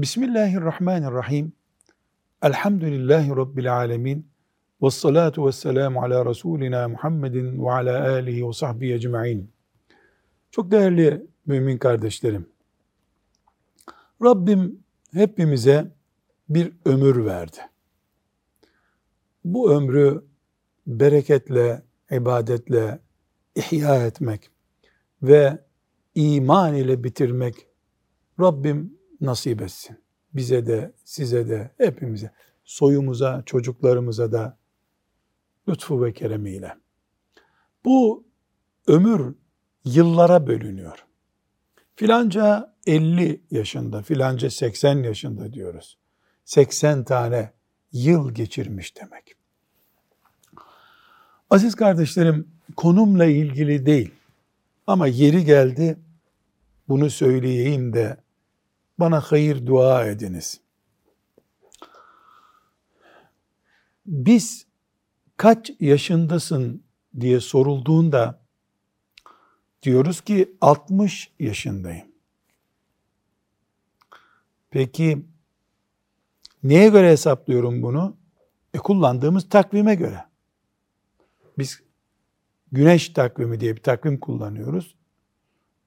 Bismillahirrahmanirrahim. Elhamdülillahi Rabbil alemin. Ve salatu ve selamu ala Resulina Muhammedin ve ala alihi ve sahbihi ecma'in. Çok değerli mümin kardeşlerim. Rabbim hepimize bir ömür verdi. Bu ömrü bereketle, ibadetle ihya etmek ve iman ile bitirmek Rabbim nasip etsin. Bize de, size de, hepimize, soyumuza, çocuklarımıza da lütfu ve keremiyle. Bu ömür yıllara bölünüyor. Filanca 50 yaşında, filanca 80 yaşında diyoruz. 80 tane yıl geçirmiş demek. Aziz kardeşlerim, konumla ilgili değil ama yeri geldi bunu söyleyeyim de bana hayır dua ediniz. Biz kaç yaşındasın diye sorulduğunda diyoruz ki 60 yaşındayım. Peki neye göre hesaplıyorum bunu? E kullandığımız takvime göre. Biz güneş takvimi diye bir takvim kullanıyoruz.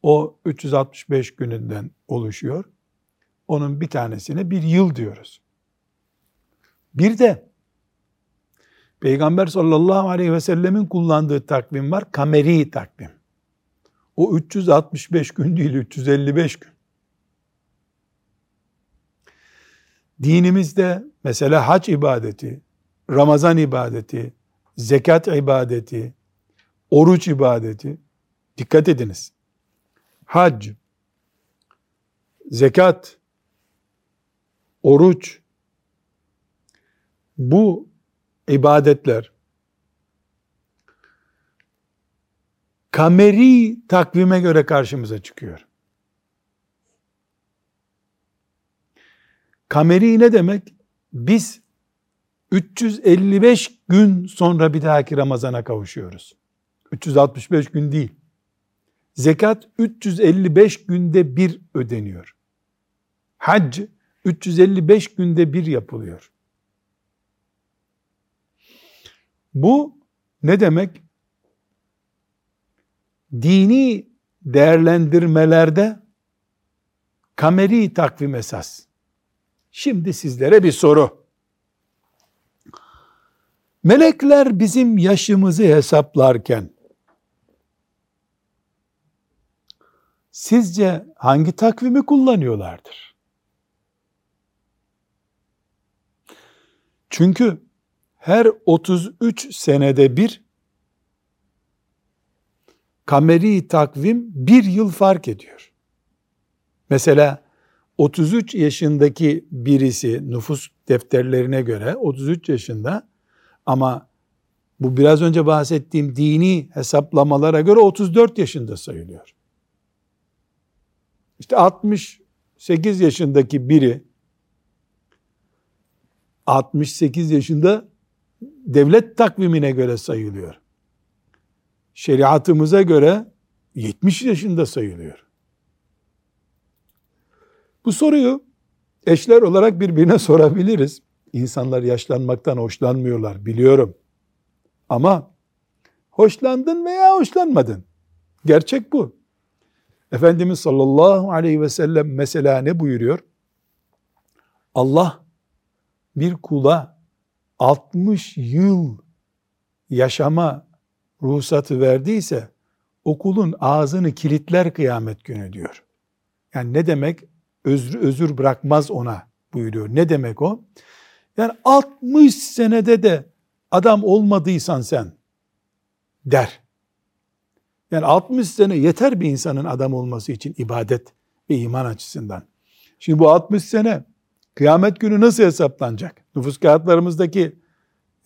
O 365 gününden oluşuyor. Onun bir tanesine bir yıl diyoruz. Bir de Peygamber sallallahu aleyhi ve sellemin kullandığı takvim var. Kameri takvim. O 365 gün değil 355 gün. Dinimizde mesela hac ibadeti, Ramazan ibadeti, zekat ibadeti, oruç ibadeti, dikkat ediniz. Hac, zekat, oruç, bu ibadetler kameri takvime göre karşımıza çıkıyor. Kameri ne demek? Biz 355 gün sonra bir dahaki Ramazan'a kavuşuyoruz. 365 gün değil. Zekat 355 günde bir ödeniyor. Hac 355 günde bir yapılıyor. Bu ne demek? Dini değerlendirmelerde kameri takvim esas. Şimdi sizlere bir soru. Melekler bizim yaşımızı hesaplarken sizce hangi takvimi kullanıyorlardır? Çünkü her 33 senede bir kameri takvim bir yıl fark ediyor. Mesela 33 yaşındaki birisi nüfus defterlerine göre 33 yaşında ama bu biraz önce bahsettiğim dini hesaplamalara göre 34 yaşında sayılıyor. İşte 68 yaşındaki biri 68 yaşında devlet takvimine göre sayılıyor. Şeriatımıza göre 70 yaşında sayılıyor. Bu soruyu eşler olarak birbirine sorabiliriz. İnsanlar yaşlanmaktan hoşlanmıyorlar biliyorum. Ama hoşlandın veya hoşlanmadın. Gerçek bu. Efendimiz sallallahu aleyhi ve sellem mesela ne buyuruyor? Allah bir kula 60 yıl yaşama ruhsatı verdiyse o kulun ağzını kilitler kıyamet günü diyor. Yani ne demek? Özür, özür bırakmaz ona buyuruyor. Ne demek o? Yani 60 senede de adam olmadıysan sen der. Yani 60 sene yeter bir insanın adam olması için ibadet ve iman açısından. Şimdi bu 60 sene kıyamet günü nasıl hesaplanacak? Nüfus kağıtlarımızdaki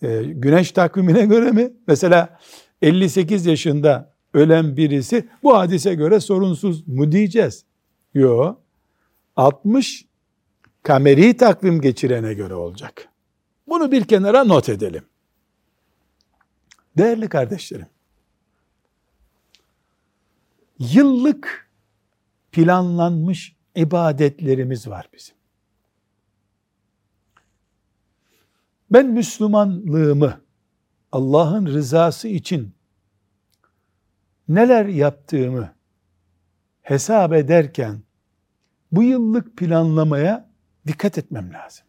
e, güneş takvimine göre mi? Mesela 58 yaşında ölen birisi bu hadise göre sorunsuz mu diyeceğiz? Yok. 60 kameri takvim geçirene göre olacak. Bunu bir kenara not edelim. Değerli kardeşlerim, yıllık planlanmış ibadetlerimiz var bizim. Ben Müslümanlığımı Allah'ın rızası için neler yaptığımı hesap ederken bu yıllık planlamaya dikkat etmem lazım.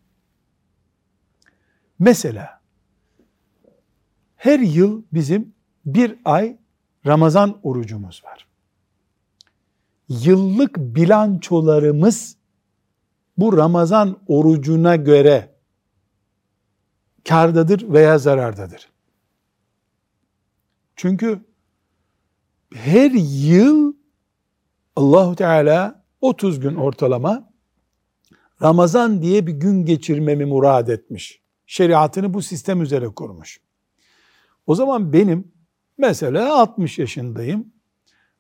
Mesela her yıl bizim bir ay Ramazan orucumuz var. Yıllık bilançolarımız bu Ramazan orucuna göre kardadır veya zarardadır. Çünkü her yıl Allahu Teala 30 gün ortalama Ramazan diye bir gün geçirmemi murad etmiş. Şeriatını bu sistem üzere kurmuş. O zaman benim mesela 60 yaşındayım.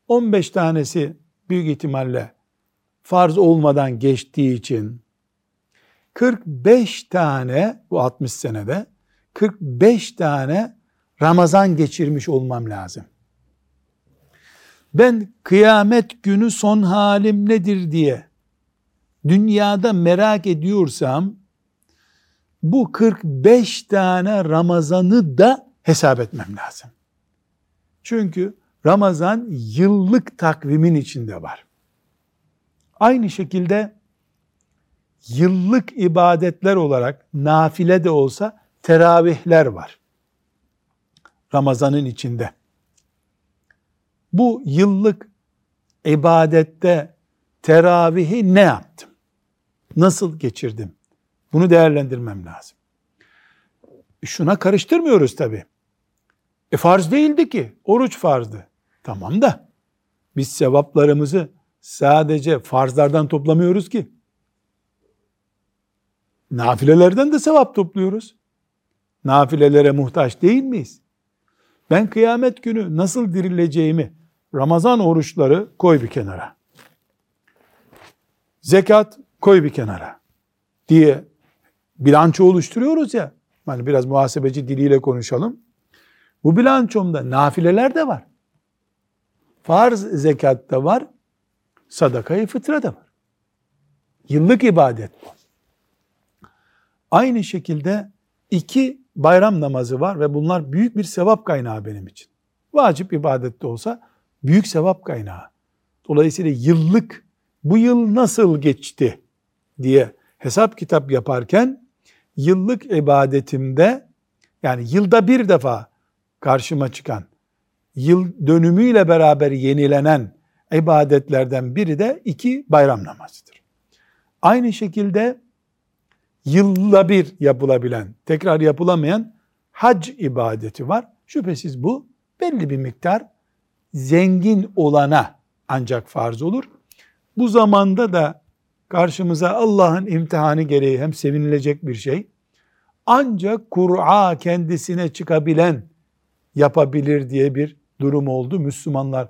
15 tanesi büyük ihtimalle farz olmadan geçtiği için 45 tane bu 60 senede 45 tane Ramazan geçirmiş olmam lazım. Ben kıyamet günü son halim nedir diye dünyada merak ediyorsam bu 45 tane Ramazan'ı da hesap etmem lazım. Çünkü Ramazan yıllık takvimin içinde var. Aynı şekilde yıllık ibadetler olarak nafile de olsa teravihler var. Ramazanın içinde. Bu yıllık ibadette teravihi ne yaptım? Nasıl geçirdim? Bunu değerlendirmem lazım. Şuna karıştırmıyoruz tabi. E farz değildi ki. Oruç farzdı. Tamam da biz sevaplarımızı sadece farzlardan toplamıyoruz ki. Nafilelerden de sevap topluyoruz. Nafilelere muhtaç değil miyiz? Ben kıyamet günü nasıl dirileceğimi Ramazan oruçları koy bir kenara. Zekat koy bir kenara diye bilanço oluşturuyoruz ya. Hani biraz muhasebeci diliyle konuşalım. Bu bilançomda nafileler de var. Farz zekat da var. Sadakayı fıtra da var. Yıllık ibadet bu. Aynı şekilde iki bayram namazı var ve bunlar büyük bir sevap kaynağı benim için. Vacip ibadet de olsa büyük sevap kaynağı. Dolayısıyla yıllık bu yıl nasıl geçti diye hesap kitap yaparken yıllık ibadetimde yani yılda bir defa karşıma çıkan yıl dönümüyle beraber yenilenen ibadetlerden biri de iki bayram namazıdır. Aynı şekilde yılda bir yapılabilen, tekrar yapılamayan hac ibadeti var. Şüphesiz bu belli bir miktar zengin olana ancak farz olur. Bu zamanda da karşımıza Allah'ın imtihanı gereği hem sevinilecek bir şey, ancak Kur'a kendisine çıkabilen yapabilir diye bir durum oldu. Müslümanlar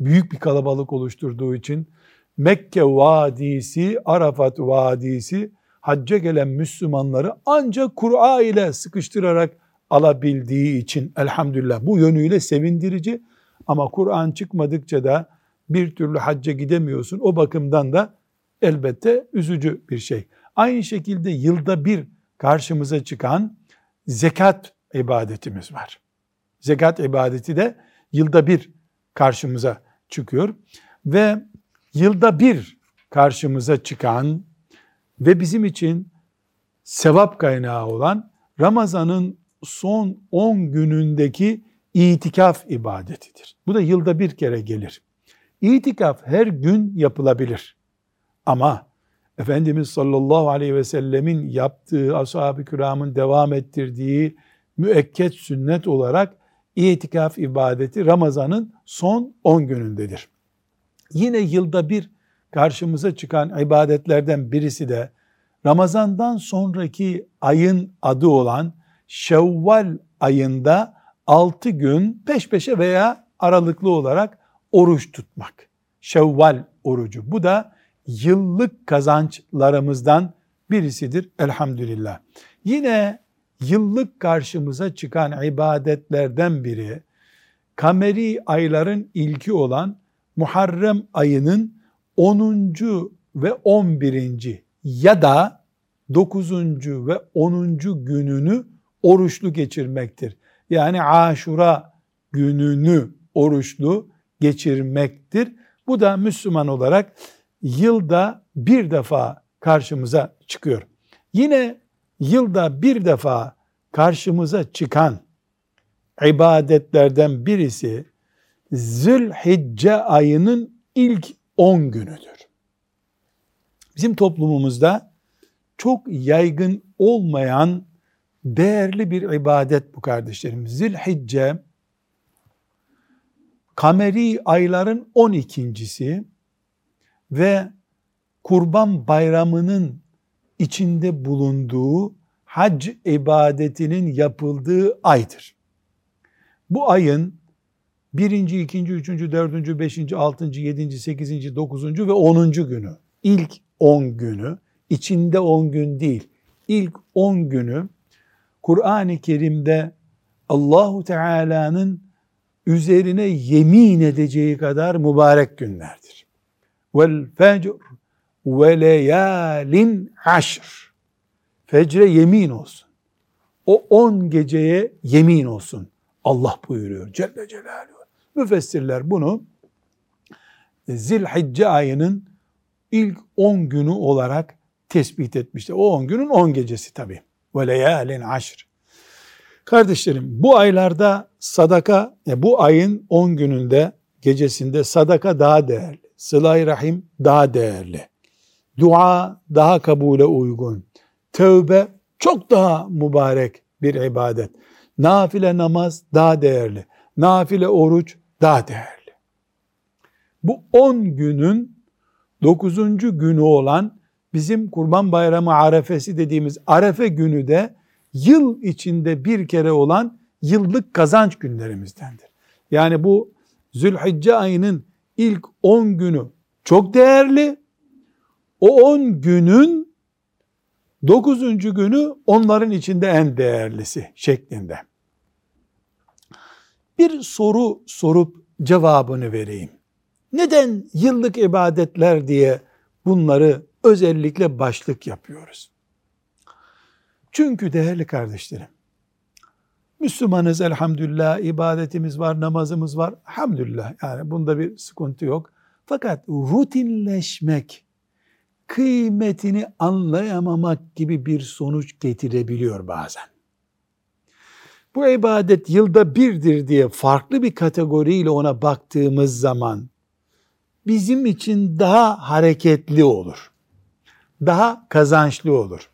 büyük bir kalabalık oluşturduğu için Mekke Vadisi, Arafat Vadisi hacca gelen Müslümanları ancak Kur'a ile sıkıştırarak alabildiği için elhamdülillah bu yönüyle sevindirici ama Kur'an çıkmadıkça da bir türlü hacca gidemiyorsun. O bakımdan da elbette üzücü bir şey. Aynı şekilde yılda bir karşımıza çıkan zekat ibadetimiz var. Zekat ibadeti de yılda bir karşımıza çıkıyor ve yılda bir karşımıza çıkan ve bizim için sevap kaynağı olan Ramazan'ın son 10 günündeki itikaf ibadetidir. Bu da yılda bir kere gelir. İtikaf her gün yapılabilir. Ama Efendimiz sallallahu aleyhi ve sellemin yaptığı, ashab-ı kiramın devam ettirdiği müekket sünnet olarak itikaf ibadeti Ramazan'ın son 10 günündedir. Yine yılda bir karşımıza çıkan ibadetlerden birisi de Ramazan'dan sonraki ayın adı olan Şevval ayında 6 gün peş peşe veya aralıklı olarak oruç tutmak. Şevval orucu. Bu da yıllık kazançlarımızdan birisidir elhamdülillah. Yine yıllık karşımıza çıkan ibadetlerden biri kameri ayların ilki olan Muharrem ayının 10. ve 11. ya da 9. ve 10. gününü oruçlu geçirmektir. Yani aşura gününü oruçlu geçirmektir. Bu da Müslüman olarak yılda bir defa karşımıza çıkıyor. Yine yılda bir defa karşımıza çıkan ibadetlerden birisi Zülhicce ayının ilk 10 günüdür. Bizim toplumumuzda çok yaygın olmayan değerli bir ibadet bu kardeşlerim. Zilhicce kameri ayların 12.si ve Kurban Bayramı'nın içinde bulunduğu hac ibadetinin yapıldığı aydır. Bu ayın birinci, ikinci, üçüncü, dördüncü, beşinci, altıncı, yedinci, sekizinci, dokuzuncu ve onuncu günü, ilk on günü, içinde on gün değil, ilk on günü Kur'an-ı Kerim'de Allahu Teala'nın üzerine yemin edeceği kadar mübarek günlerdir. Vel fecr ve leyalin aşr. Fecre yemin olsun. O on geceye yemin olsun. Allah buyuruyor Celle Celaluhu. Müfessirler bunu Zilhicce ayının ilk on günü olarak tespit etmişler. O on günün on gecesi tabi. Ve leyalin aşr. Kardeşlerim bu aylarda sadaka, e, bu ayın 10 gününde gecesinde sadaka daha değerli. Sıla-i Rahim daha değerli. Dua daha kabule uygun. Tövbe çok daha mübarek bir ibadet. Nafile namaz daha değerli. Nafile oruç daha değerli. Bu 10 günün 9. günü olan bizim Kurban Bayramı Arefesi dediğimiz Arefe günü de yıl içinde bir kere olan yıllık kazanç günlerimizdendir. Yani bu Zülhicce ayının ilk 10 günü çok değerli. O 10 günün 9. günü onların içinde en değerlisi şeklinde. Bir soru sorup cevabını vereyim. Neden yıllık ibadetler diye bunları özellikle başlık yapıyoruz? Çünkü değerli kardeşlerim, Müslümanız elhamdülillah, ibadetimiz var, namazımız var. Elhamdülillah yani bunda bir sıkıntı yok. Fakat rutinleşmek, kıymetini anlayamamak gibi bir sonuç getirebiliyor bazen. Bu ibadet yılda birdir diye farklı bir kategoriyle ona baktığımız zaman bizim için daha hareketli olur. Daha kazançlı olur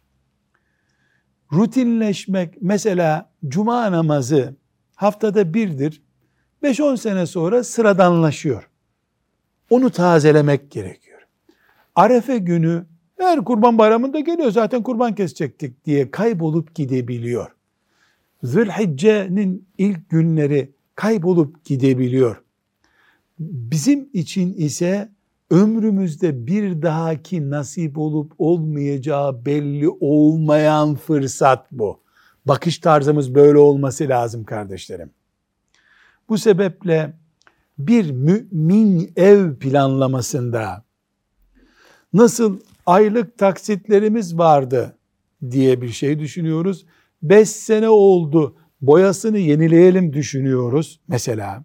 rutinleşmek mesela cuma namazı haftada birdir. 5-10 sene sonra sıradanlaşıyor. Onu tazelemek gerekiyor. Arefe günü her kurban bayramında geliyor zaten kurban kesecektik diye kaybolup gidebiliyor. Zülhicce'nin ilk günleri kaybolup gidebiliyor. Bizim için ise ömrümüzde bir dahaki nasip olup olmayacağı belli olmayan fırsat bu. Bakış tarzımız böyle olması lazım kardeşlerim. Bu sebeple bir mümin ev planlamasında nasıl aylık taksitlerimiz vardı diye bir şey düşünüyoruz. Beş sene oldu boyasını yenileyelim düşünüyoruz mesela.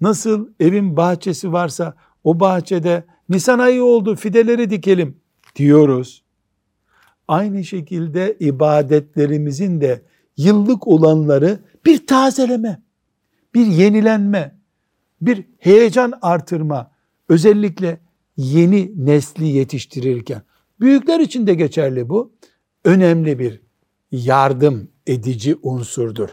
Nasıl evin bahçesi varsa o bahçede Nisan ayı oldu fideleri dikelim diyoruz. Aynı şekilde ibadetlerimizin de yıllık olanları bir tazeleme, bir yenilenme, bir heyecan artırma, özellikle yeni nesli yetiştirirken, büyükler için de geçerli bu, önemli bir yardım edici unsurdur.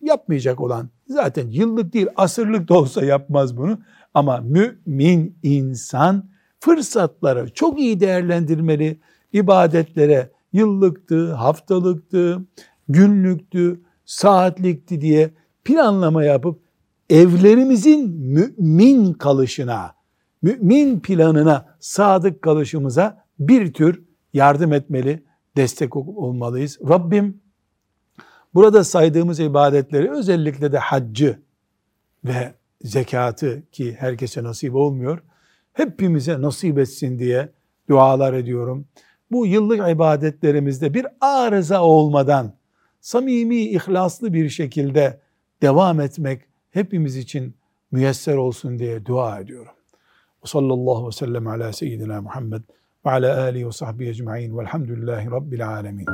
Yapmayacak olan zaten yıllık değil asırlık da olsa yapmaz bunu. Ama mümin insan fırsatları çok iyi değerlendirmeli. İbadetlere yıllıktı, haftalıktı, günlüktü, saatlikti diye planlama yapıp evlerimizin mümin kalışına, mümin planına sadık kalışımıza bir tür yardım etmeli, destek olmalıyız. Rabbim burada saydığımız ibadetleri özellikle de haccı ve zekatı ki herkese nasip olmuyor hepimize nasip etsin diye dualar ediyorum. Bu yıllık ibadetlerimizde bir arıza olmadan samimi, ihlaslı bir şekilde devam etmek hepimiz için müyesser olsun diye dua ediyorum. Sallallahu aleyhi ve sellem ala seyyidina Muhammed وعلى آله وصحبه أجمعين والحمد لله رب العالمين.